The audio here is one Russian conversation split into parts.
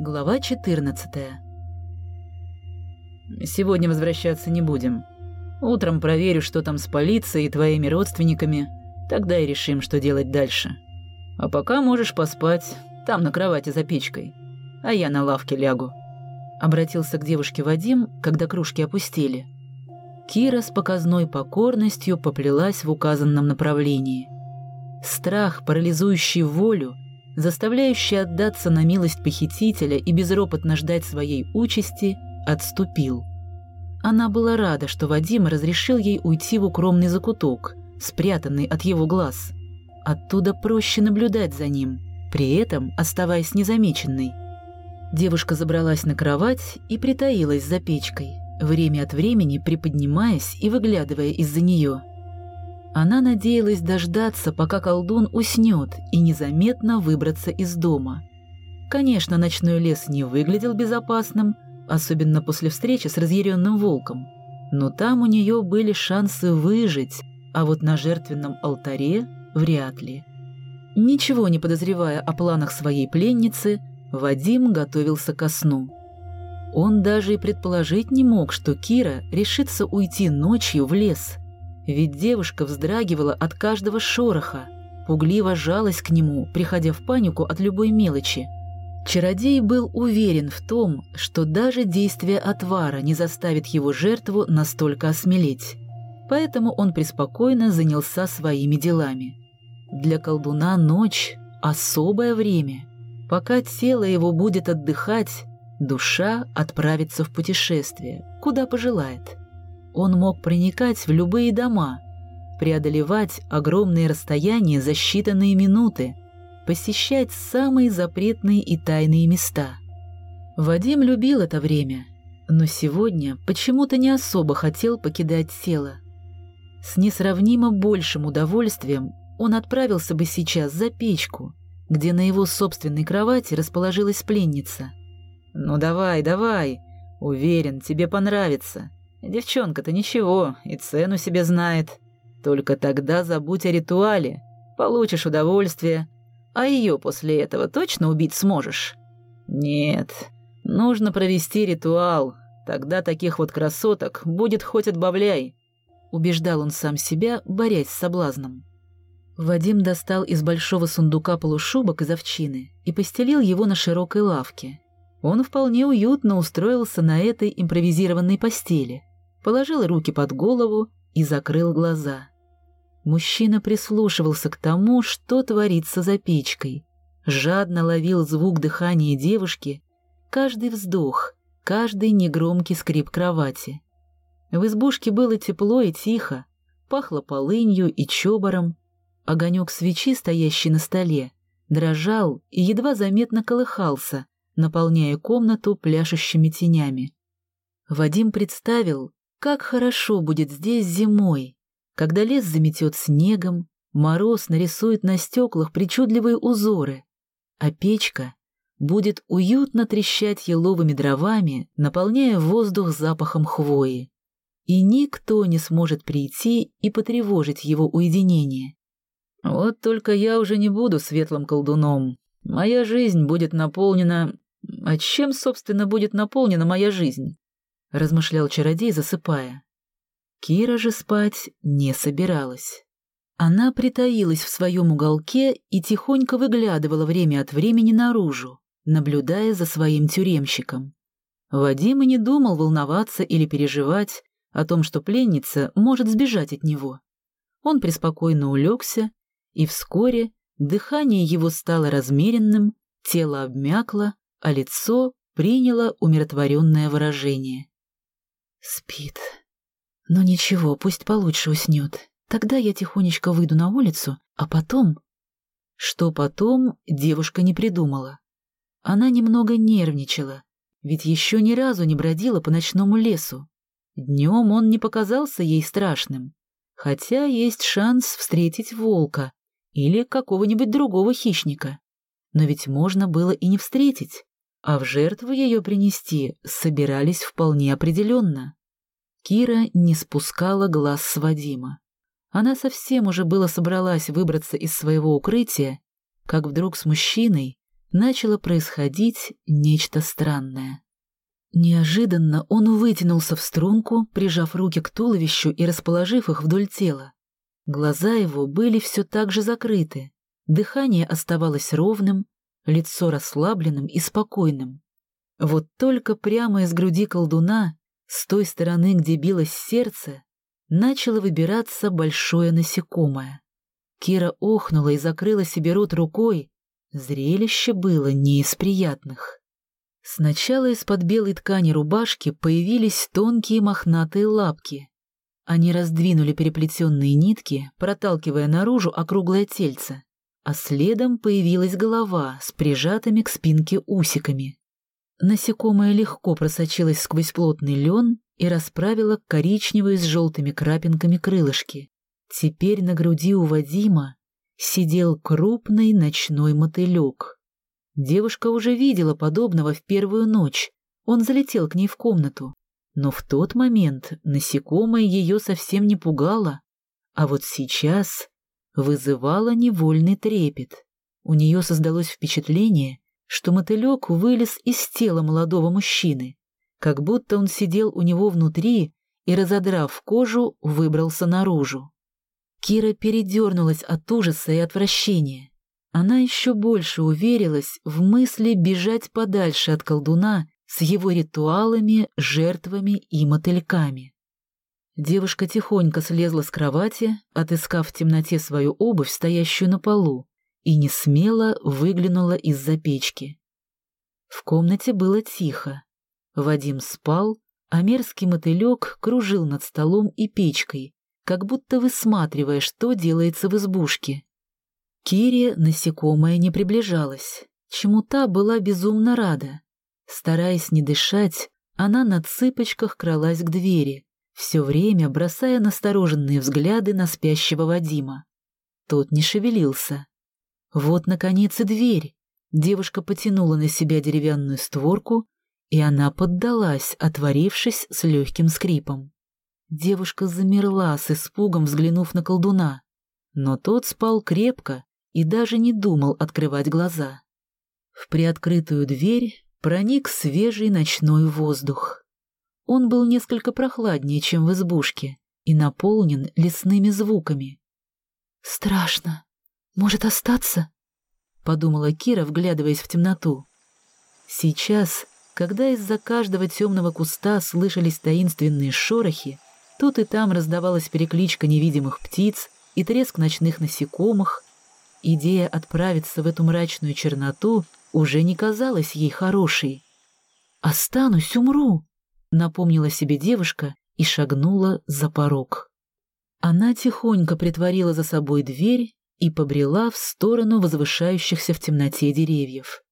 Глава 14 «Сегодня возвращаться не будем. Утром проверю, что там с полицией и твоими родственниками. Тогда и решим, что делать дальше. А пока можешь поспать там, на кровати за печкой. А я на лавке лягу». Обратился к девушке Вадим, когда кружки опустили. Кира с показной покорностью поплелась в указанном направлении. Страх, парализующий волю – заставляющий отдаться на милость похитителя и безропотно ждать своей участи, отступил. Она была рада, что Вадим разрешил ей уйти в укромный закуток, спрятанный от его глаз. Оттуда проще наблюдать за ним, при этом оставаясь незамеченной. Девушка забралась на кровать и притаилась за печкой, время от времени приподнимаясь и выглядывая из-за нее – она надеялась дождаться, пока колдун уснет, и незаметно выбраться из дома. Конечно, ночной лес не выглядел безопасным, особенно после встречи с разъяренным волком, но там у нее были шансы выжить, а вот на жертвенном алтаре вряд ли. Ничего не подозревая о планах своей пленницы, Вадим готовился ко сну. Он даже и предположить не мог, что Кира решится уйти ночью в лес – ведь девушка вздрагивала от каждого шороха, пугливо жалась к нему, приходя в панику от любой мелочи. Чародей был уверен в том, что даже действие отвара не заставит его жертву настолько осмелеть. Поэтому он преспокойно занялся своими делами. Для колдуна ночь – особое время. Пока тело его будет отдыхать, душа отправится в путешествие, куда пожелает – он мог проникать в любые дома, преодолевать огромные расстояния за считанные минуты, посещать самые запретные и тайные места. Вадим любил это время, но сегодня почему-то не особо хотел покидать тело. С несравнимо большим удовольствием он отправился бы сейчас за печку, где на его собственной кровати расположилась пленница. «Ну давай, давай, уверен, тебе понравится», Девчонка-то ничего, и цену себе знает. Только тогда забудь о ритуале, получишь удовольствие, а ее после этого точно убить сможешь? Нет, нужно провести ритуал, тогда таких вот красоток будет хоть отбавляй. Убеждал он сам себя, борясь с соблазном. Вадим достал из большого сундука полушубок из овчины и постелил его на широкой лавке. Он вполне уютно устроился на этой импровизированной постели положил руки под голову и закрыл глаза. Мужчина прислушивался к тому, что творится за печкой, жадно ловил звук дыхания девушки, каждый вздох, каждый негромкий скрип кровати. В избушке было тепло и тихо, пахло полынью и чобором, огонек свечи, стоящий на столе, дрожал и едва заметно колыхался, наполняя комнату пляшущими тенями. Вадим представил, как хорошо будет здесь зимой, когда лес заметет снегом, мороз нарисует на стеклах причудливые узоры, а печка будет уютно трещать еловыми дровами, наполняя воздух запахом хвои. И никто не сможет прийти и потревожить его уединение. Вот только я уже не буду светлым колдуном. Моя жизнь будет наполнена... А чем, собственно, будет наполнена моя жизнь? — размышлял чародей, засыпая. Кира же спать не собиралась. Она притаилась в своем уголке и тихонько выглядывала время от времени наружу, наблюдая за своим тюремщиком. Вадим и не думал волноваться или переживать о том, что пленница может сбежать от него. Он преспокойно улегся, и вскоре дыхание его стало размеренным, тело обмякло, а лицо приняло умиротворенное выражение. Спит. Но ничего, пусть получше уснет. Тогда я тихонечко выйду на улицу, а потом... Что потом, девушка не придумала. Она немного нервничала, ведь еще ни разу не бродила по ночному лесу. Днем он не показался ей страшным, хотя есть шанс встретить волка или какого-нибудь другого хищника. Но ведь можно было и не встретить а в жертву ее принести собирались вполне определенно. Кира не спускала глаз с Вадима. Она совсем уже было собралась выбраться из своего укрытия, как вдруг с мужчиной, начало происходить нечто странное. Неожиданно он вытянулся в струнку, прижав руки к туловищу и расположив их вдоль тела. Глаза его были все так же закрыты, дыхание оставалось ровным, лицо расслабленным и спокойным. Вот только прямо из груди колдуна, с той стороны, где билось сердце, начало выбираться большое насекомое. Кира охнула и закрыла себе рот рукой. Зрелище было не из приятных. Сначала из-под белой ткани рубашки появились тонкие мохнатые лапки. Они раздвинули переплетенные нитки, проталкивая наружу округлое тельце, а следом появилась голова с прижатыми к спинке усиками. Насекомое легко просочилось сквозь плотный лен и расправило коричневые с желтыми крапинками крылышки. Теперь на груди у Вадима сидел крупный ночной мотылек. Девушка уже видела подобного в первую ночь. Он залетел к ней в комнату. Но в тот момент насекомое ее совсем не пугало, а вот сейчас вызывало невольный трепет. У нее создалось впечатление, что мотылек вылез из тела молодого мужчины, как будто он сидел у него внутри и, разодрав кожу, выбрался наружу. Кира передернулась от ужаса и отвращения. Она еще больше уверилась в мысли бежать подальше от колдуна с его ритуалами, жертвами и мотыльками. Девушка тихонько слезла с кровати, отыскав в темноте свою обувь, стоящую на полу, и не смело выглянула из-за печки. В комнате было тихо. Вадим спал, а мерзкий мотылек кружил над столом и печкой, как будто высматривая, что делается в избушке. Кире насекомое не приближалось, чему та была безумно рада. Стараясь не дышать, она на цыпочках кралась к двери, все время бросая настороженные взгляды на спящего Вадима. Тот не шевелился. Вот, наконец, и дверь. Девушка потянула на себя деревянную створку, и она поддалась, отворившись с легким скрипом. Девушка замерла с испугом, взглянув на колдуна. Но тот спал крепко и даже не думал открывать глаза. В приоткрытую дверь проник свежий ночной воздух. Он был несколько прохладнее, чем в избушке, и наполнен лесными звуками. «Страшно. Может остаться?» — подумала Кира, вглядываясь в темноту. Сейчас, когда из-за каждого темного куста слышались таинственные шорохи, тут и там раздавалась перекличка невидимых птиц и треск ночных насекомых, Идея отправиться в эту мрачную черноту уже не казалась ей хорошей. «Останусь, умру», — напомнила себе девушка и шагнула за порог. Она тихонько притворила за собой дверь и побрела в сторону возвышающихся в темноте деревьев.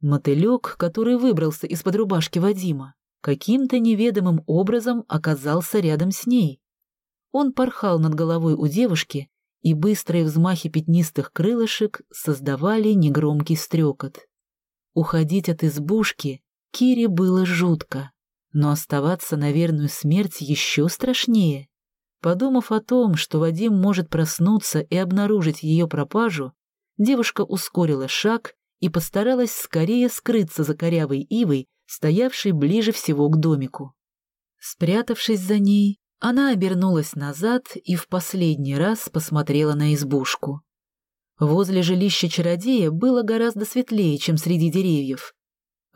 Мотылек, который выбрался из-под рубашки Вадима, каким-то неведомым образом оказался рядом с ней. Он порхал над головой у девушки и быстрые взмахи пятнистых крылышек создавали негромкий стрекот. Уходить от избушки Кире было жутко, но оставаться на верную смерть еще страшнее. Подумав о том, что Вадим может проснуться и обнаружить ее пропажу, девушка ускорила шаг и постаралась скорее скрыться за корявой ивой, стоявшей ближе всего к домику. Спрятавшись за ней, она обернулась назад и в последний раз посмотрела на избушку. Возле жилища чародея было гораздо светлее, чем среди деревьев.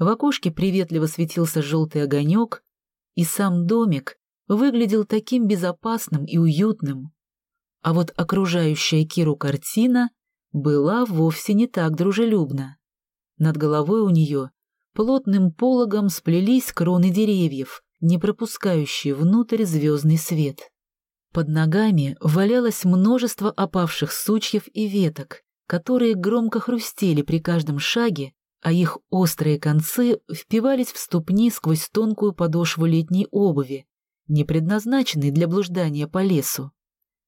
В окошке приветливо светился желтый огонек, и сам домик выглядел таким безопасным и уютным. А вот окружающая Киру картина была вовсе не так дружелюбна. Над головой у нее плотным пологом сплелись кроны деревьев, не пропускающие внутрь звездный свет. Под ногами валялось множество опавших сучьев и веток, которые громко хрустели при каждом шаге, а их острые концы впивались в ступни сквозь тонкую подошву летней обуви, не предназначенной для блуждания по лесу.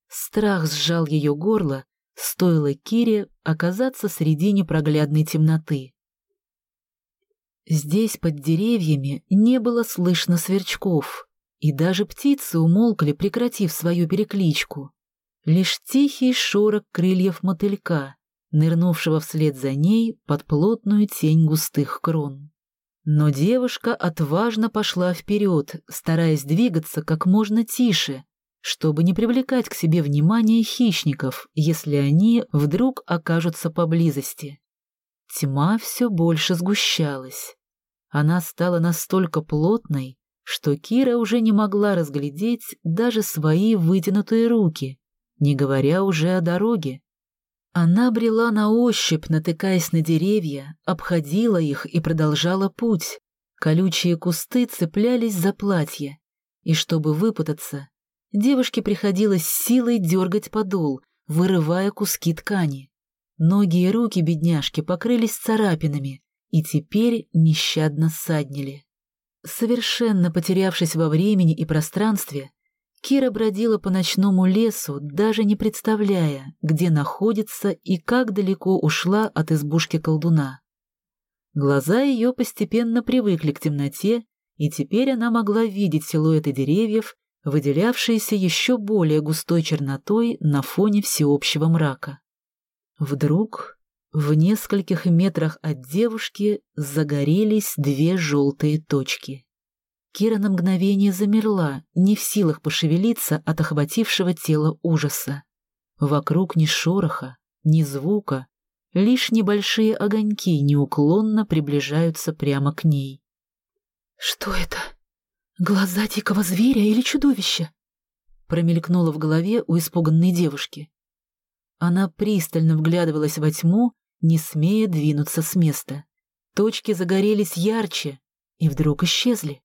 Страх сжал ее горло, стоило Кире оказаться среди непроглядной темноты. Здесь под деревьями не было слышно сверчков, и даже птицы умолкли, прекратив свою перекличку. Лишь тихий шорох крыльев мотылька нырнувшего вслед за ней под плотную тень густых крон. Но девушка отважно пошла вперед, стараясь двигаться как можно тише, чтобы не привлекать к себе внимание хищников, если они вдруг окажутся поблизости. Тьма все больше сгущалась. Она стала настолько плотной, что Кира уже не могла разглядеть даже свои вытянутые руки, не говоря уже о дороге. Она брела на ощупь, натыкаясь на деревья, обходила их и продолжала путь. Колючие кусты цеплялись за платье, и чтобы выпутаться, девушке приходилось силой дергать подол, вырывая куски ткани. Ноги и руки бедняжки покрылись царапинами и теперь нещадно ссаднили. Совершенно потерявшись во времени и пространстве, Кира бродила по ночному лесу, даже не представляя, где находится и как далеко ушла от избушки колдуна. Глаза ее постепенно привыкли к темноте, и теперь она могла видеть силуэты деревьев выделявшиеся еще более густой чернотой на фоне всеобщего мрака. Вдруг в нескольких метрах от девушки загорелись две желтые точки. Кира на мгновение замерла, не в силах пошевелиться от охватившего тела ужаса. Вокруг ни шороха, ни звука, лишь небольшие огоньки неуклонно приближаются прямо к ней. «Что это?» «Глаза дикого зверя или чудовища?» Промелькнуло в голове у испуганной девушки. Она пристально вглядывалась во тьму, не смея двинуться с места. Точки загорелись ярче и вдруг исчезли.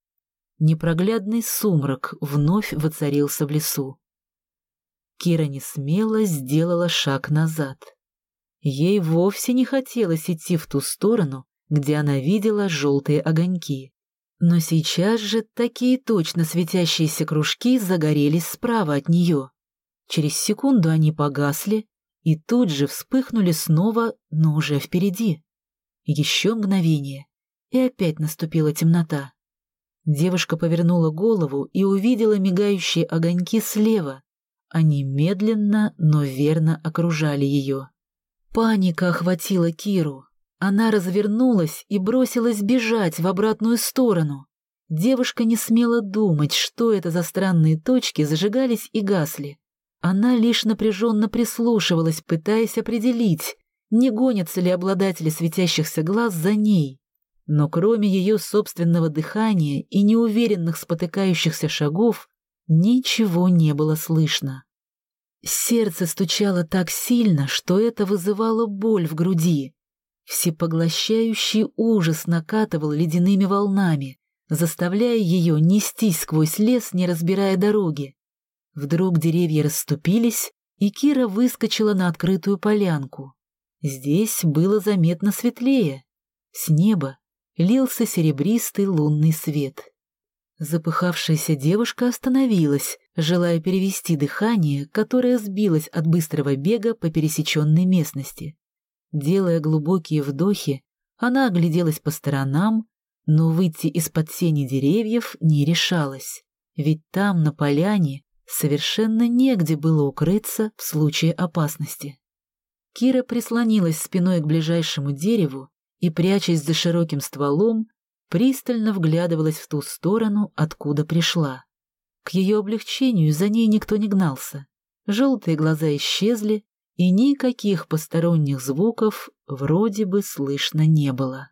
Непроглядный сумрак вновь воцарился в лесу. Кира не смело сделала шаг назад. Ей вовсе не хотелось идти в ту сторону, где она видела желтые огоньки. Но сейчас же такие точно светящиеся кружки загорелись справа от нее. Через секунду они погасли и тут же вспыхнули снова, но уже впереди. Еще мгновение, и опять наступила темнота. Девушка повернула голову и увидела мигающие огоньки слева. Они медленно, но верно окружали ее. Паника охватила Киру. Она развернулась и бросилась бежать в обратную сторону. Девушка не смела думать, что это за странные точки зажигались и гасли. Она лишь напряженно прислушивалась, пытаясь определить, не гонятся ли обладатели светящихся глаз за ней. Но кроме ее собственного дыхания и неуверенных спотыкающихся шагов, ничего не было слышно. Сердце стучало так сильно, что это вызывало боль в груди. Всепоглощающий ужас накатывал ледяными волнами, заставляя ее нестись сквозь лес, не разбирая дороги. Вдруг деревья расступились, и Кира выскочила на открытую полянку. Здесь было заметно светлее. С неба лился серебристый лунный свет. Запыхавшаяся девушка остановилась, желая перевести дыхание, которое сбилось от быстрого бега по пересеченной местности. Делая глубокие вдохи, она огляделась по сторонам, но выйти из-под тени деревьев не решалась, ведь там, на поляне, совершенно негде было укрыться в случае опасности. Кира прислонилась спиной к ближайшему дереву и, прячась за широким стволом, пристально вглядывалась в ту сторону, откуда пришла. К ее облегчению за ней никто не гнался. Желтые глаза исчезли, и никаких посторонних звуков вроде бы слышно не было.